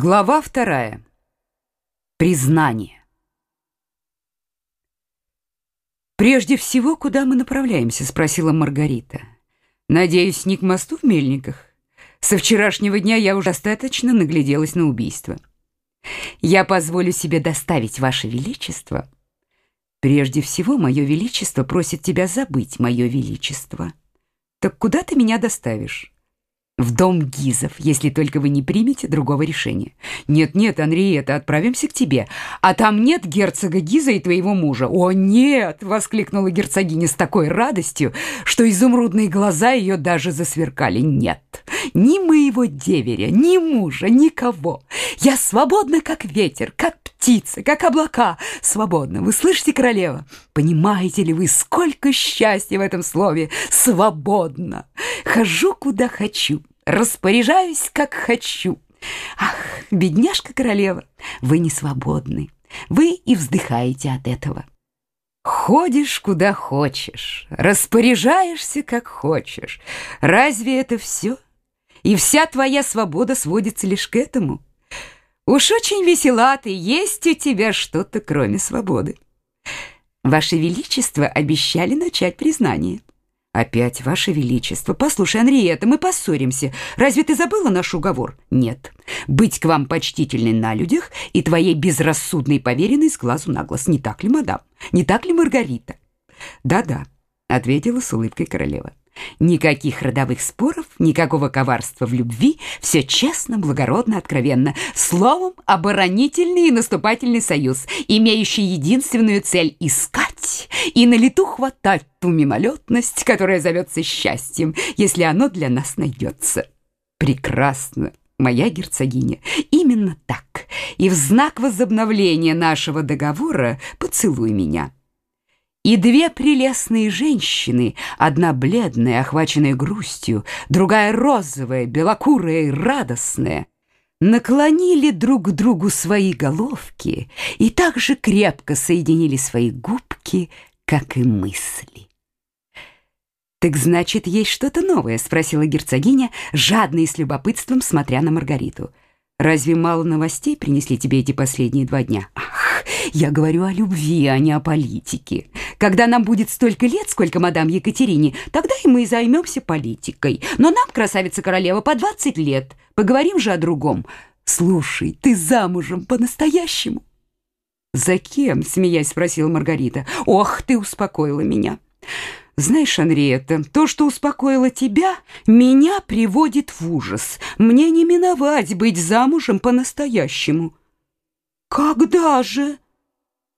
Глава вторая. Признание. «Прежде всего, куда мы направляемся?» — спросила Маргарита. «Надеюсь, не к мосту в Мельниках? Со вчерашнего дня я уже достаточно нагляделась на убийство. Я позволю себе доставить Ваше Величество. Прежде всего, Мое Величество просит тебя забыть Мое Величество. Так куда ты меня доставишь?» В дом Гизов, если только вы не примете другого решения. Нет-нет, Анриета, отправимся к тебе. А там нет герцога Гиза и твоего мужа. О, нет! воскликнула герцогиня с такой радостью, что изумрудные глаза ее даже засверкали. Нет, ни моего деверя, ни мужа, никого. Я свободна, как ветер, как птица, как облака. Свободна. Вы слышите, королева? Понимаете ли вы, сколько счастья в этом слове? Свободно. Хожу, куда хочу распоряжаюсь, как хочу. Ах, бедняжка королева, вы не свободны. Вы и вздыхаете от этого. Ходишь куда хочешь, распоряжаешься как хочешь. Разве это все? И вся твоя свобода сводится лишь к этому? Уж очень весела ты, есть у тебя что-то, кроме свободы. Ваше Величество обещали начать признание. «Опять, Ваше Величество! Послушай, Анриета, мы поссоримся. Разве ты забыла наш уговор?» «Нет. Быть к вам почтительной на людях и твоей безрассудной поверенной с глазу на глаз. Не так ли, мадам? Не так ли, Маргарита?» «Да-да», — ответила с улыбкой королева. Никаких родовых споров, никакого коварства в любви, все честно, благородно, откровенно. Словом, оборонительный и наступательный союз, имеющий единственную цель — искать и на лету хватать ту мимолетность, которая зовется счастьем, если оно для нас найдется. Прекрасно, моя герцогиня, именно так. И в знак возобновления нашего договора поцелуй меня. И две прелестные женщины, одна бледная, охваченная грустью, другая розовая, белокурая и радостная, наклонили друг к другу свои головки и так же крепко соединили свои губки, как и мысли. «Так значит, есть что-то новое?» — спросила герцогиня, жадно и с любопытством смотря на Маргариту. «Разве мало новостей принесли тебе эти последние два дня?» «Ах, я говорю о любви, а не о политике. Когда нам будет столько лет, сколько мадам Екатерине, тогда и мы займемся политикой. Но нам, красавица-королева, по 20 лет. Поговорим же о другом. Слушай, ты замужем по-настоящему?» «За кем?» — смеясь спросила Маргарита. «Ох, ты успокоила меня!» «Знаешь, Анриетта, то, что успокоило тебя, меня приводит в ужас. Мне не миновать быть замужем по-настоящему». «Когда же?»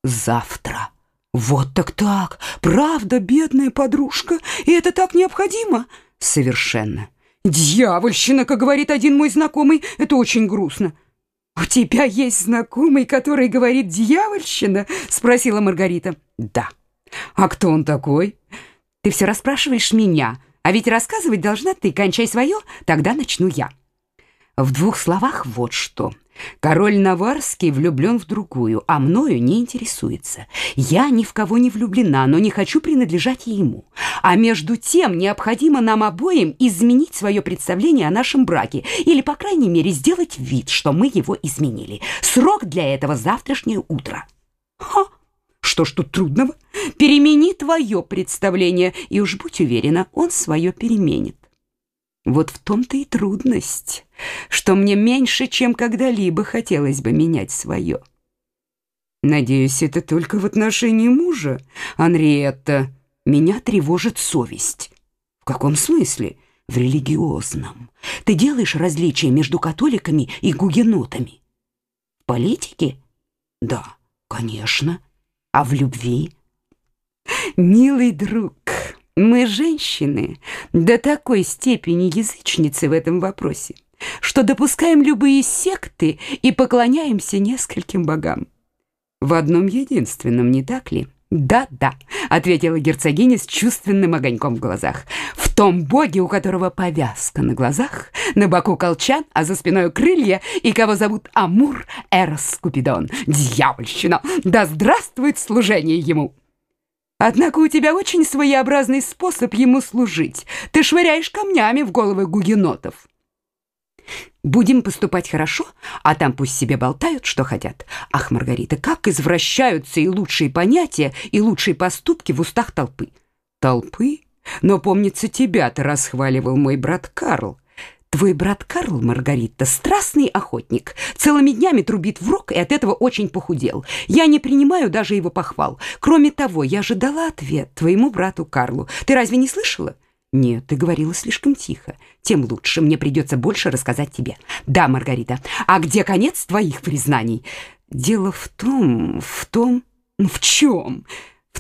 «Завтра». «Вот так так! Правда, бедная подружка, и это так необходимо?» «Совершенно». «Дьявольщина, как говорит один мой знакомый, это очень грустно». «У тебя есть знакомый, который говорит «дьявольщина»?» — спросила Маргарита. «Да». «А кто он такой?» «Ты все расспрашиваешь меня, а ведь рассказывать должна ты. Кончай свое, тогда начну я». В двух словах вот что. Король Наварский влюблен в другую, а мною не интересуется. Я ни в кого не влюблена, но не хочу принадлежать ему. А между тем необходимо нам обоим изменить свое представление о нашем браке или, по крайней мере, сделать вид, что мы его изменили. Срок для этого завтрашнее утро. Ха! Что ж тут трудного? Перемени твое представление, и уж будь уверена, он свое переменит. Вот в том-то и трудность, что мне меньше, чем когда-либо хотелось бы менять свое. Надеюсь, это только в отношении мужа, Анриетта. Меня тревожит совесть. В каком смысле? В религиозном. Ты делаешь различия между католиками и гугенотами? В политике? Да, конечно. А в любви? Милый друг, мы, женщины, до такой степени язычницы в этом вопросе, что допускаем любые секты и поклоняемся нескольким богам. В одном единственном, не так ли? «Да-да», — ответила герцогиня с чувственным огоньком в глазах. «В том боге, у которого повязка на глазах, на боку колчан, а за спиной крылья, и кого зовут Амур Эрос Купидон. Дьявольщина! Да здравствует служение ему!» Однако у тебя очень своеобразный способ ему служить. Ты швыряешь камнями в головы гугенотов. Будем поступать хорошо, а там пусть себе болтают, что хотят. Ах, Маргарита, как извращаются и лучшие понятия, и лучшие поступки в устах толпы. Толпы? Но, помнится, тебя-то расхваливал мой брат Карл. Твой брат Карл, Маргарита, страстный охотник. Целыми днями трубит в рог и от этого очень похудел. Я не принимаю даже его похвал. Кроме того, я же дала ответ твоему брату Карлу. Ты разве не слышала? Нет, ты говорила слишком тихо. Тем лучше, мне придется больше рассказать тебе. Да, Маргарита, а где конец твоих признаний? Дело в том, в том... Ну, в чем?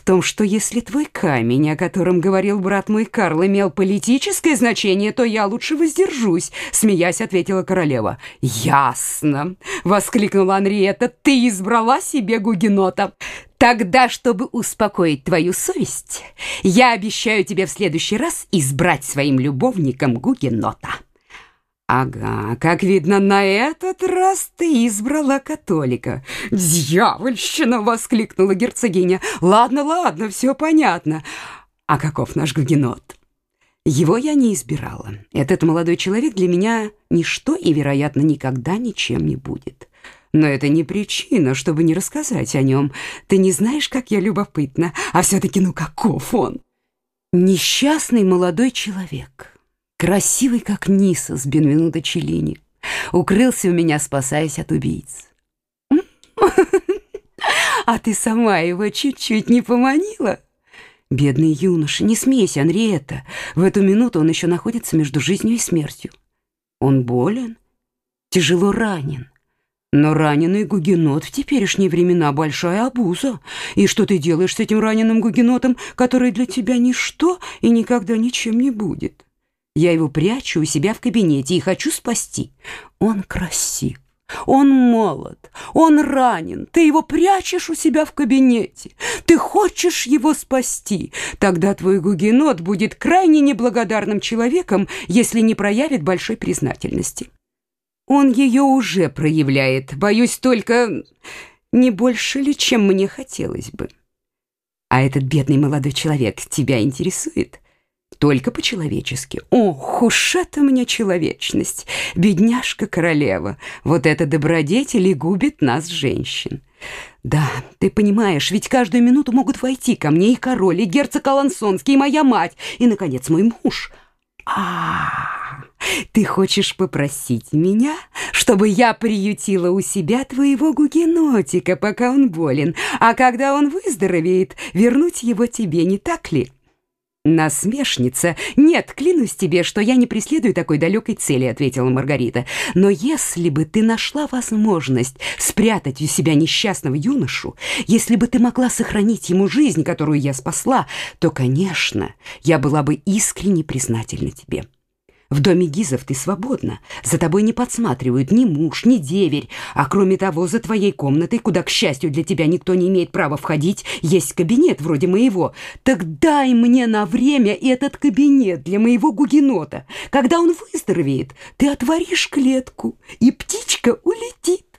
В том, что если твой камень, о котором говорил брат мой Карл, имел политическое значение, то я лучше воздержусь, смеясь, ответила королева. Ясно, воскликнула Анриета, ты избрала себе гугенота. Тогда, чтобы успокоить твою совесть, я обещаю тебе в следующий раз избрать своим любовником гугенота. «Ага, как видно, на этот раз ты избрала католика». «Дьявольщина!» — воскликнула герцогиня. «Ладно, ладно, все понятно. А каков наш гугенот?» Его я не избирала. Этот молодой человек для меня ничто и, вероятно, никогда ничем не будет. Но это не причина, чтобы не рассказать о нем. Ты не знаешь, как я любопытна, а все-таки ну каков он? Несчастный молодой человек красивый, как Ниса с Бенвенуто Челлини, укрылся у меня, спасаясь от убийц. А ты сама его чуть-чуть не поманила? Бедный юноша, не смейся, Анриетта. В эту минуту он еще находится между жизнью и смертью. Он болен, тяжело ранен. Но раненый гугенот в теперешние времена большая обуза. И что ты делаешь с этим раненым гугенотом, который для тебя ничто и никогда ничем не будет? Я его прячу у себя в кабинете и хочу спасти. Он красив. Он молод, он ранен, ты его прячешь у себя в кабинете, ты хочешь его спасти. Тогда твой гугенот будет крайне неблагодарным человеком, если не проявит большой признательности. Он ее уже проявляет, боюсь только не больше ли, чем мне хотелось бы. А этот бедный молодой человек тебя интересует? Только по-человечески. Ох, уж это мне человечность, бедняжка-королева. Вот это добродетель и губит нас, женщин. Да, ты понимаешь, ведь каждую минуту могут войти ко мне и король, и герцог Алансонский, и моя мать, и, наконец, мой муж. А, ты хочешь попросить меня, чтобы я приютила у себя твоего гугенотика, пока он болен, а когда он выздоровеет, вернуть его тебе, не так ли?» «Насмешница! Нет, клянусь тебе, что я не преследую такой далекой цели», — ответила Маргарита. «Но если бы ты нашла возможность спрятать у себя несчастного юношу, если бы ты могла сохранить ему жизнь, которую я спасла, то, конечно, я была бы искренне признательна тебе». В доме Гизов ты свободна. За тобой не подсматривают ни муж, ни деверь. А кроме того, за твоей комнатой, куда, к счастью для тебя, никто не имеет права входить, есть кабинет вроде моего. Так дай мне на время этот кабинет для моего гугенота. Когда он выздоровеет, ты отворишь клетку, и птичка улетит.